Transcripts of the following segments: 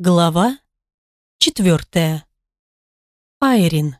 Глава четвертая. Айрин.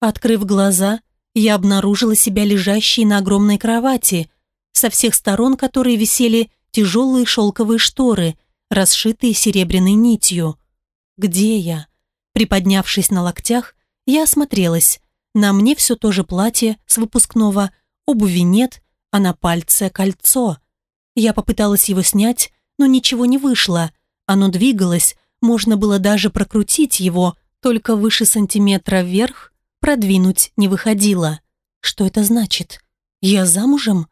Открыв глаза, я обнаружила себя лежащей на огромной кровати, со всех сторон которой висели тяжелые шелковые шторы, расшитые серебряной нитью. Где я? Приподнявшись на локтях, я осмотрелась. На мне все то же платье с выпускного, обуви нет, а на пальце кольцо. Я попыталась его снять, но ничего не вышло – оно двигалось, можно было даже прокрутить его, только выше сантиметра вверх продвинуть не выходило. Что это значит? Я замужем?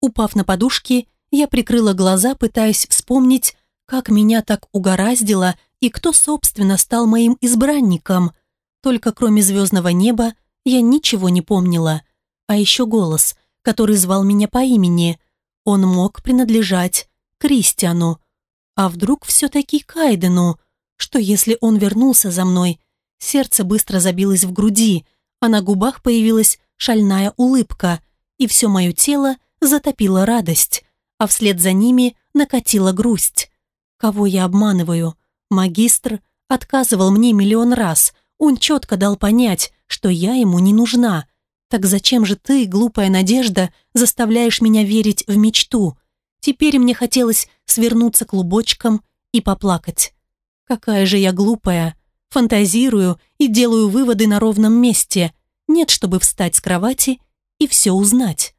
Упав на подушки, я прикрыла глаза, пытаясь вспомнить, как меня так угораздило и кто, собственно, стал моим избранником. Только кроме звездного неба я ничего не помнила. А еще голос, который звал меня по имени. Он мог принадлежать Кристиану, а вдруг все-таки Кайдену? Что если он вернулся за мной? Сердце быстро забилось в груди, а на губах появилась шальная улыбка, и все мое тело затопило радость, а вслед за ними накатила грусть. Кого я обманываю? Магистр отказывал мне миллион раз, он четко дал понять, что я ему не нужна. Так зачем же ты, глупая надежда, заставляешь меня верить в мечту? Теперь мне хотелось свернуться клубочком и поплакать. Какая же я глупая. Фантазирую и делаю выводы на ровном месте. Нет, чтобы встать с кровати и все узнать.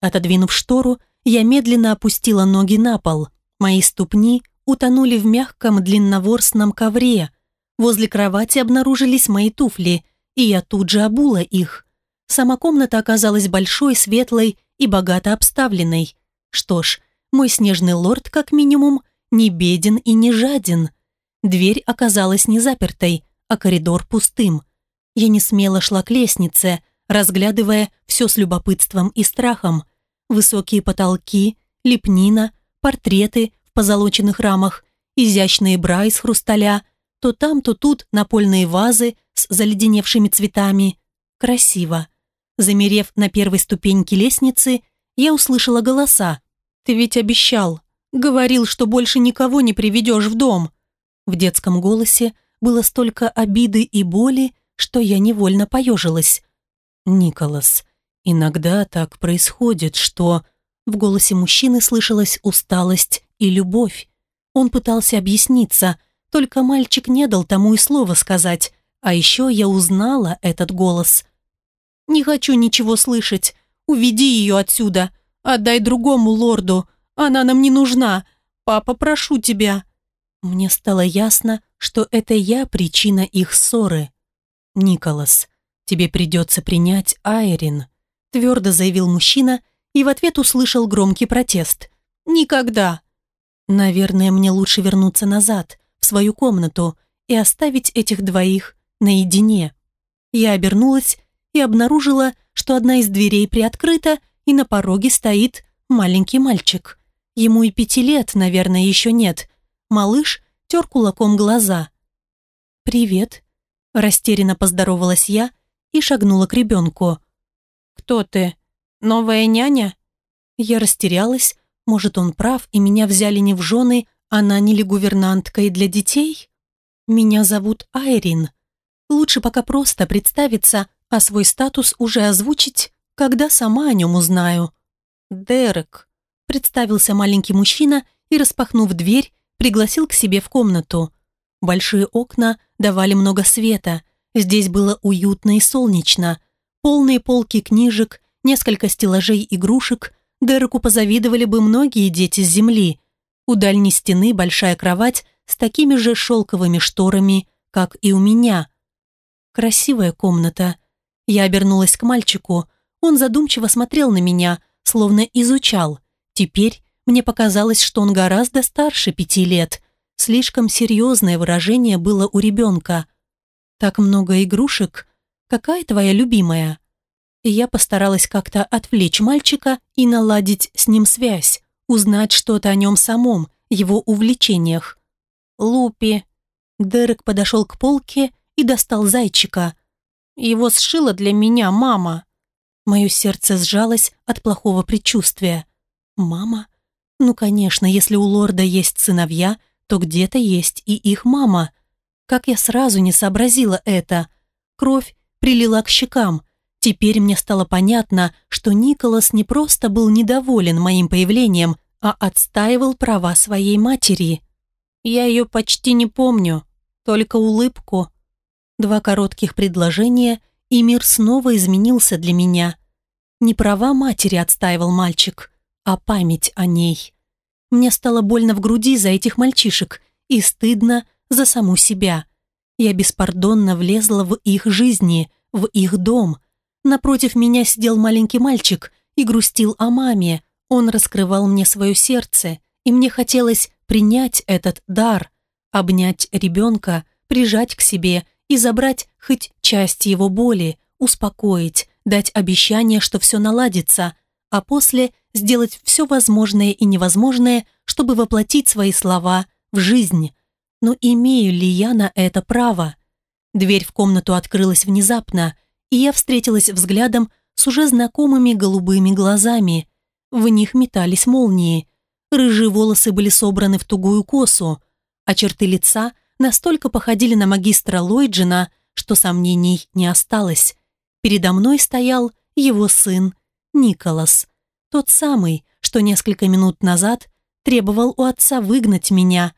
Отодвинув штору, я медленно опустила ноги на пол. Мои ступни утонули в мягком длинноворстном ковре. Возле кровати обнаружились мои туфли, и я тут же обула их. Сама комната оказалась большой, светлой и богато обставленной. Что ж, мой снежный лорд, как минимум, не беден и не жаден. Дверь оказалась не запертой, а коридор пустым. Я не смело шла к лестнице, разглядывая все с любопытством и страхом. Высокие потолки, лепнина, портреты в позолоченных рамах, изящные бра из хрусталя, то там, то тут напольные вазы с заледеневшими цветами. Красиво. Замерев на первой ступеньке лестницы, я услышала голоса. Ты ведь обещал, говорил, что больше никого не приведешь в дом». В детском голосе было столько обиды и боли, что я невольно поежилась. «Николас, иногда так происходит, что...» В голосе мужчины слышалась усталость и любовь. Он пытался объясниться, только мальчик не дал тому и слова сказать. А еще я узнала этот голос. «Не хочу ничего слышать. Уведи ее отсюда. Отдай другому лорду. Она нам не нужна. Папа, прошу тебя». Мне стало ясно, что это я причина их ссоры. «Николас, тебе придется принять Айрин», твердо заявил мужчина и в ответ услышал громкий протест. «Никогда!» «Наверное, мне лучше вернуться назад, в свою комнату, и оставить этих двоих наедине». Я обернулась и обнаружила, что одна из дверей приоткрыта, и на пороге стоит маленький мальчик. Ему и пяти лет, наверное, еще нет. Малыш тер кулаком глаза. «Привет», – растерянно поздоровалась я и шагнула к ребенку. «Кто ты? Новая няня?» Я растерялась, может, он прав, и меня взяли не в жены, а наняли гувернанткой для детей? Меня зовут Айрин. Лучше пока просто представиться, а свой статус уже озвучить когда сама о нем узнаю. Дерек, представился маленький мужчина и, распахнув дверь, пригласил к себе в комнату. Большие окна давали много света, здесь было уютно и солнечно. Полные полки книжек, несколько стеллажей игрушек, Дереку позавидовали бы многие дети с земли. У дальней стены большая кровать с такими же шелковыми шторами, как и у меня. Красивая комната. Я обернулась к мальчику, он задумчиво смотрел на меня, словно изучал. Теперь мне показалось, что он гораздо старше пяти лет. Слишком серьезное выражение было у ребенка. «Так много игрушек. Какая твоя любимая?» И я постаралась как-то отвлечь мальчика и наладить с ним связь, узнать что-то о нем самом, его увлечениях. «Лупи». Дерек подошел к полке и достал зайчика. «Его сшила для меня мама». Мое сердце сжалось от плохого предчувствия. «Мама? Ну, конечно, если у лорда есть сыновья, то где-то есть и их мама. Как я сразу не сообразила это. Кровь прилила к щекам. Теперь мне стало понятно, что Николас не просто был недоволен моим появлением, а отстаивал права своей матери. Я ее почти не помню, только улыбку. Два коротких предложения, и мир снова изменился для меня. Не права матери отстаивал мальчик, а память о ней. Мне стало больно в груди за этих мальчишек и стыдно за саму себя. Я беспардонно влезла в их жизни, в их дом. Напротив меня сидел маленький мальчик и грустил о маме. Он раскрывал мне свое сердце, и мне хотелось принять этот дар, обнять ребенка, прижать к себе и забрать хоть часть его боли, успокоить, дать обещание, что все наладится, а после сделать все возможное и невозможное, чтобы воплотить свои слова в жизнь. Но имею ли я на это право? Дверь в комнату открылась внезапно, и я встретилась взглядом с уже знакомыми голубыми глазами. В них метались молнии. Рыжие волосы были собраны в тугую косу, а черты лица настолько походили на магистра Ллойджина, что сомнений не осталось. Передо мной стоял его сын Николас, тот самый, что несколько минут назад требовал у отца выгнать меня.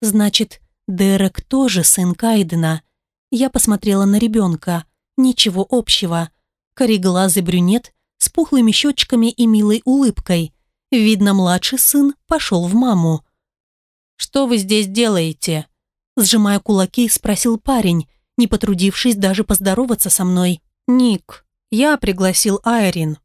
Значит, Дерек тоже сын Кайдена. Я посмотрела на ребенка. Ничего общего. Кореглазый брюнет с пухлыми щечками и милой улыбкой. Видно, младший сын пошел в маму. «Что вы здесь делаете?» Сжимая кулаки, спросил парень, не потрудившись даже поздороваться со мной. «Ник, я пригласил Айрин».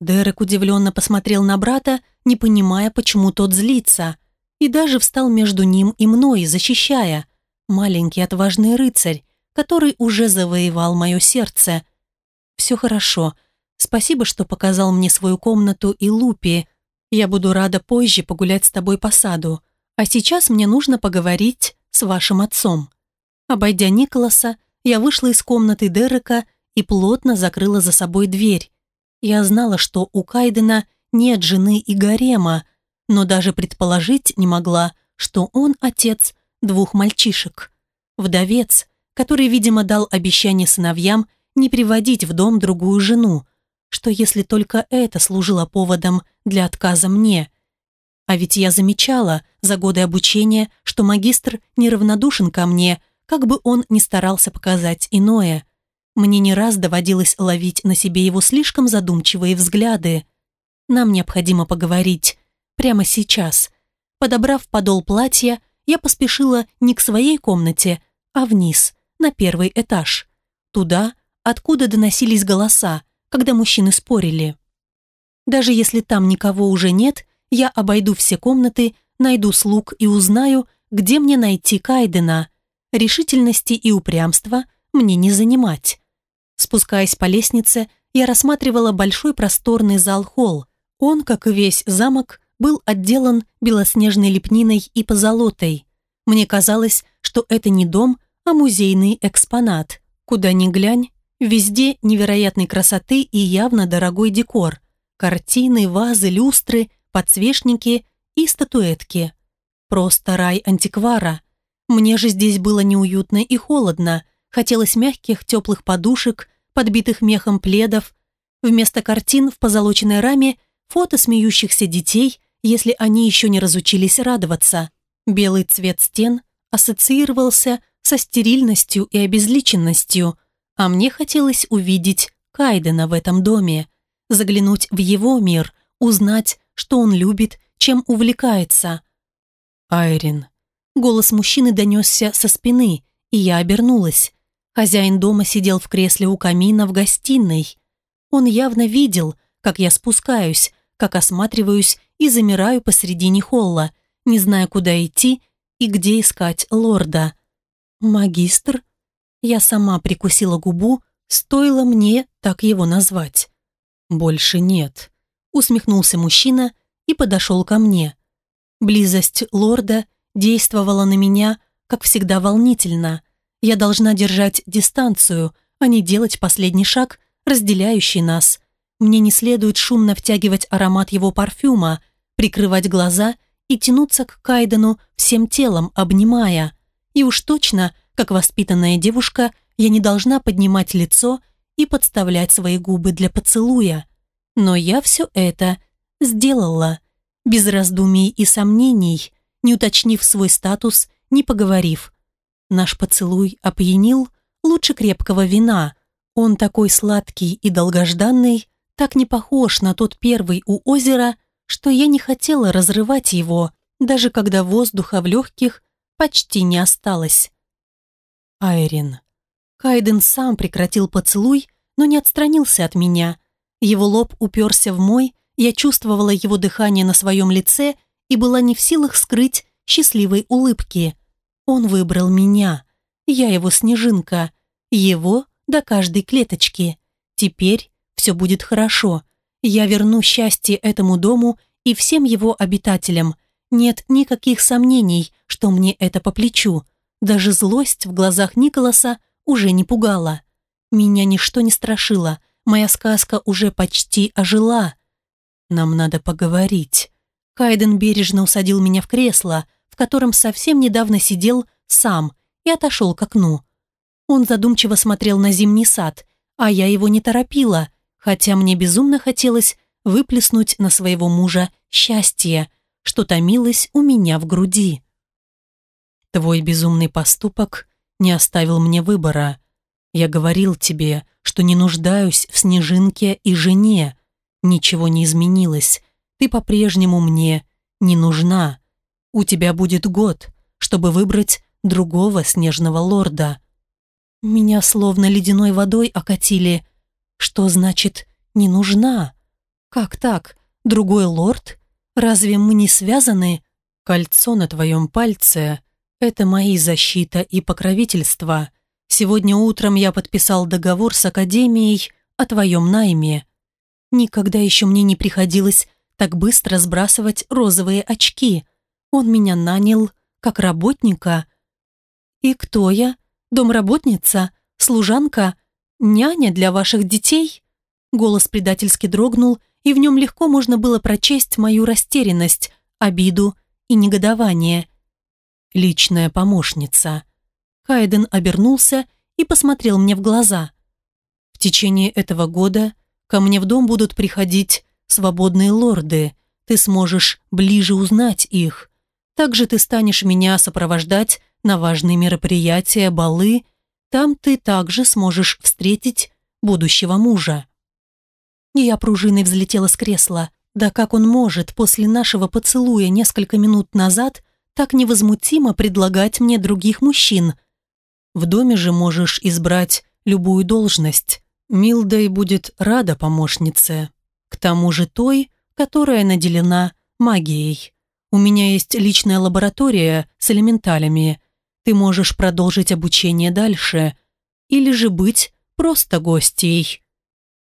Дерек удивленно посмотрел на брата, не понимая, почему тот злится, и даже встал между ним и мной, защищая. Маленький отважный рыцарь, который уже завоевал мое сердце. «Все хорошо. Спасибо, что показал мне свою комнату и Лупи. Я буду рада позже погулять с тобой по саду. А сейчас мне нужно поговорить с вашим отцом». Обойдя Николаса, я вышла из комнаты Дерека и плотно закрыла за собой дверь. Я знала, что у Кайдена нет жены и гарема, но даже предположить не могла, что он отец двух мальчишек. Вдовец, который, видимо, дал обещание сыновьям не приводить в дом другую жену, что если только это служило поводом для отказа мне. А ведь я замечала за годы обучения, что магистр неравнодушен ко мне, как бы он ни старался показать иное. Мне не раз доводилось ловить на себе его слишком задумчивые взгляды. Нам необходимо поговорить. Прямо сейчас. Подобрав подол платья, я поспешила не к своей комнате, а вниз, на первый этаж. Туда, откуда доносились голоса, когда мужчины спорили. Даже если там никого уже нет, я обойду все комнаты, найду слуг и узнаю, где мне найти Кайдена. Решительности и упрямства мне не занимать. Спускаясь по лестнице, я рассматривала большой просторный зал-холл. Он, как и весь замок, был отделан белоснежной лепниной и позолотой. Мне казалось, что это не дом, а музейный экспонат. Куда ни глянь, везде невероятной красоты и явно дорогой декор. Картины, вазы, люстры, подсвечники и статуэтки. Просто рай антиквара. Мне же здесь было неуютно и холодно, Хотелось мягких, теплых подушек, подбитых мехом пледов. Вместо картин в позолоченной раме фото смеющихся детей, если они еще не разучились радоваться. Белый цвет стен ассоциировался со стерильностью и обезличенностью, а мне хотелось увидеть Кайдена в этом доме, заглянуть в его мир, узнать, что он любит, чем увлекается. «Айрин». Голос мужчины донесся со спины, и я обернулась. Хозяин дома сидел в кресле у камина в гостиной. Он явно видел, как я спускаюсь, как осматриваюсь и замираю посредине холла, не зная, куда идти и где искать лорда. «Магистр?» Я сама прикусила губу, стоило мне так его назвать. «Больше нет», — усмехнулся мужчина и подошел ко мне. Близость лорда действовала на меня, как всегда, волнительно. Я должна держать дистанцию, а не делать последний шаг, разделяющий нас. Мне не следует шумно втягивать аромат его парфюма, прикрывать глаза и тянуться к Кайдену всем телом, обнимая. И уж точно, как воспитанная девушка, я не должна поднимать лицо и подставлять свои губы для поцелуя. Но я все это сделала, без раздумий и сомнений, не уточнив свой статус, не поговорив. Наш поцелуй опьянил лучше крепкого вина. Он такой сладкий и долгожданный, так не похож на тот первый у озера, что я не хотела разрывать его, даже когда воздуха в легких почти не осталось. Айрин. Кайден сам прекратил поцелуй, но не отстранился от меня. Его лоб уперся в мой, я чувствовала его дыхание на своем лице и была не в силах скрыть счастливой улыбки. Он выбрал меня. Я его снежинка. Его до каждой клеточки. Теперь все будет хорошо. Я верну счастье этому дому и всем его обитателям. Нет никаких сомнений, что мне это по плечу. Даже злость в глазах Николаса уже не пугала. Меня ничто не страшило. Моя сказка уже почти ожила. Нам надо поговорить. Кайден бережно усадил меня в кресло, в котором совсем недавно сидел сам, и отошел к окну. Он задумчиво смотрел на зимний сад, а я его не торопила, хотя мне безумно хотелось выплеснуть на своего мужа счастье, что томилось у меня в груди. Твой безумный поступок не оставил мне выбора. Я говорил тебе, что не нуждаюсь в снежинке и жене. Ничего не изменилось. Ты по-прежнему мне не нужна. У тебя будет год, чтобы выбрать другого снежного лорда. Меня словно ледяной водой окатили. Что значит «не нужна»? Как так? Другой лорд? Разве мы не связаны? Кольцо на твоем пальце – это мои защита и покровительство. Сегодня утром я подписал договор с Академией о твоем найме. Никогда еще мне не приходилось так быстро сбрасывать розовые очки. Он меня нанял как работника. И кто я? Домработница? Служанка? Няня для ваших детей? Голос предательски дрогнул, и в нем легко можно было прочесть мою растерянность, обиду и негодование. Личная помощница. Кайден обернулся и посмотрел мне в глаза. В течение этого года ко мне в дом будут приходить свободные лорды. Ты сможешь ближе узнать их. Также ты станешь меня сопровождать на важные мероприятия, балы. Там ты также сможешь встретить будущего мужа. Я пружиной взлетела с кресла. Да как он может после нашего поцелуя несколько минут назад так невозмутимо предлагать мне других мужчин? В доме же можешь избрать любую должность. Милдой будет рада помощнице. К тому же той, которая наделена магией. У меня есть личная лаборатория с элементалями. Ты можешь продолжить обучение дальше. Или же быть просто гостьей.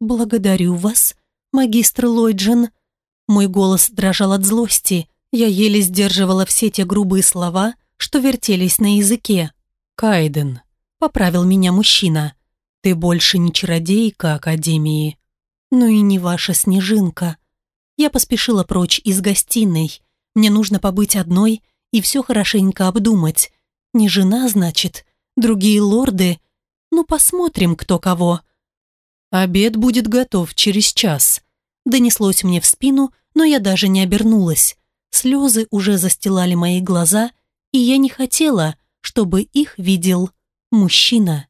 «Благодарю вас, магистр Ллойджин». Мой голос дрожал от злости. Я еле сдерживала все те грубые слова, что вертелись на языке. «Кайден», — поправил меня мужчина, — «ты больше не чародейка Академии, но и не ваша снежинка». Я поспешила прочь из гостиной. Мне нужно побыть одной и все хорошенько обдумать. Не жена, значит, другие лорды. Ну, посмотрим, кто кого. «Обед будет готов через час», — донеслось мне в спину, но я даже не обернулась. Слезы уже застилали мои глаза, и я не хотела, чтобы их видел мужчина.